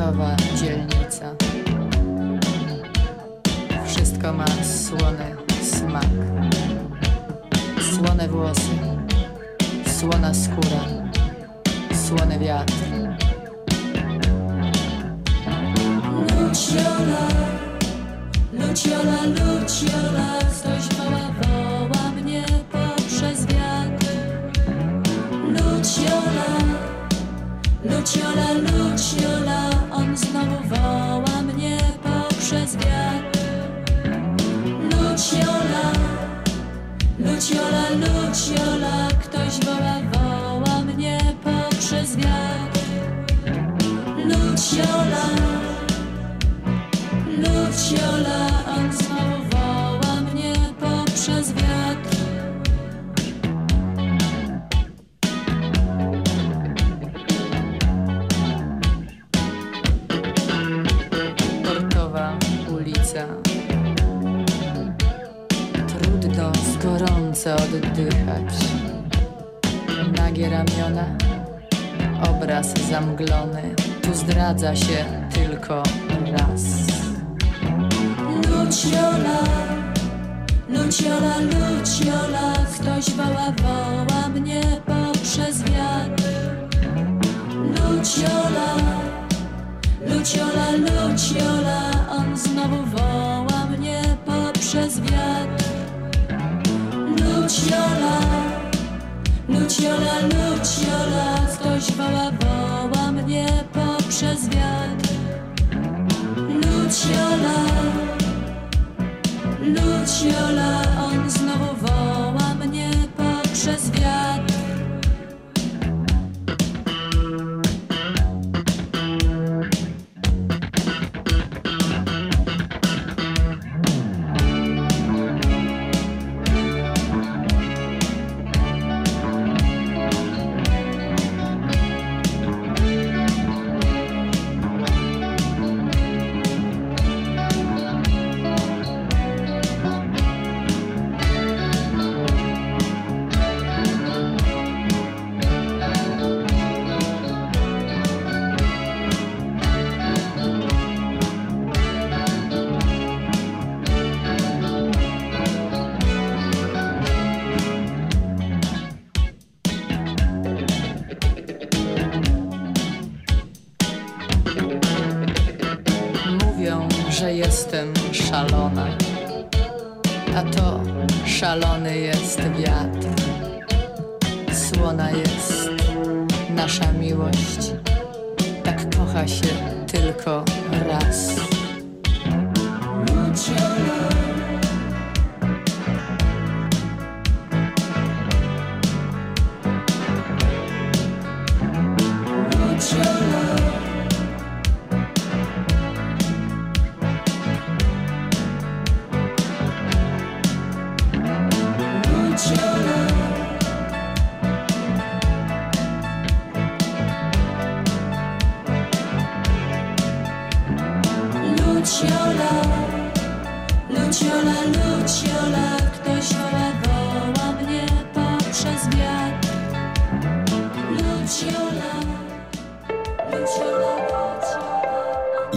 Speaker 33: Portowa dzielnica. Wszystko ma słony smak. Słone włosy, słona skóra, słony wiatr.
Speaker 30: Luciola, Luciola, Luciola, ktoś woła, woła mnie poprzez wiatr. Luciola, Luciola, Luciola, on znowu woła mnie poprzez wiatr.
Speaker 10: Luciola, Luciola, Luciola Ktoś woła, woła mnie poprzez wiatr. Luciola, Luciola On znowu
Speaker 34: gorąco oddychać. Nagie ramiona, obraz zamglony. Tu zdradza się tylko raz.
Speaker 10: Luciola, Luciola, Luciola, ktoś woła, woła mnie poprzez wiatr. Luciola, Luciola, Luciola, on znowu woła mnie poprzez wiatr. Luciola, Luciola, Luciola, ktoś woła, woła mnie poprzez wiatr. Luciola, Luciola, on znowu woła mnie poprzez wiatr.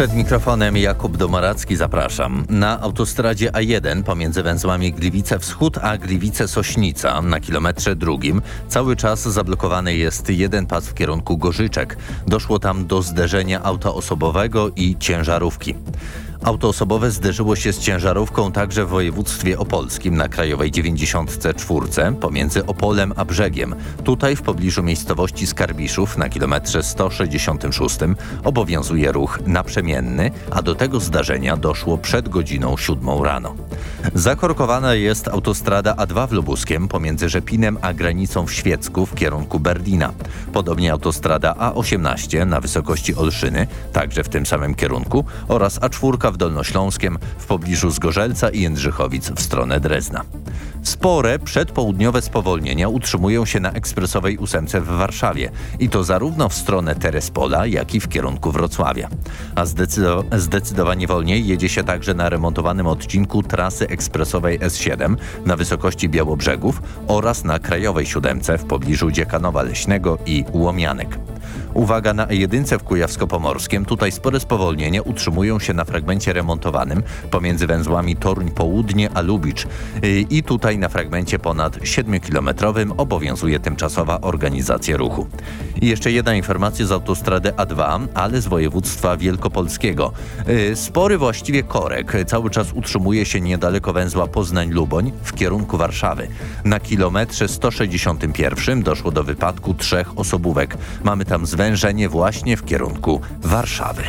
Speaker 11: Przed mikrofonem Jakub Domaracki zapraszam. Na autostradzie A1 pomiędzy węzłami Gliwice Wschód a Gliwice Sośnica na kilometrze drugim cały czas zablokowany jest jeden pas w kierunku Gorzyczek. Doszło tam do zderzenia auta osobowego i ciężarówki. Auto osobowe zderzyło się z ciężarówką także w województwie opolskim na Krajowej 94 pomiędzy Opolem a Brzegiem. Tutaj w pobliżu miejscowości Skarbiszów na kilometrze 166 obowiązuje ruch naprzemienny, a do tego zdarzenia doszło przed godziną 7 rano. Zakorkowana jest autostrada A2 w Lubuskiem pomiędzy Rzepinem a granicą w Świecku w kierunku Berdina. Podobnie autostrada A18 na wysokości Olszyny, także w tym samym kierunku oraz A4 w Dolnośląskiem w pobliżu Zgorzelca i Jędrzychowic w stronę Drezna. Spore przedpołudniowe spowolnienia utrzymują się na ekspresowej ósemce w Warszawie i to zarówno w stronę Terespola, jak i w kierunku Wrocławia. A zdecydo zdecydowanie wolniej jedzie się także na remontowanym odcinku trasy ekspresowej S7 na wysokości Białobrzegów oraz na krajowej siódemce w pobliżu Dziekanowa Leśnego i Łomianek. Uwaga na E1 w Kujawsko-Pomorskiem. Tutaj spore spowolnienia utrzymują się na fragmencie remontowanym pomiędzy węzłami Toruń Południe a Lubicz. I tutaj na fragmencie ponad 7-kilometrowym obowiązuje tymczasowa organizacja ruchu. I jeszcze jedna informacja z autostrady A2, ale z województwa wielkopolskiego. Yy, Spory właściwie korek cały czas utrzymuje się niedaleko węzła Poznań-Luboń w kierunku Warszawy. Na kilometrze 161 doszło do wypadku trzech osobówek. Mamy tam zwężenie właśnie w kierunku Warszawy.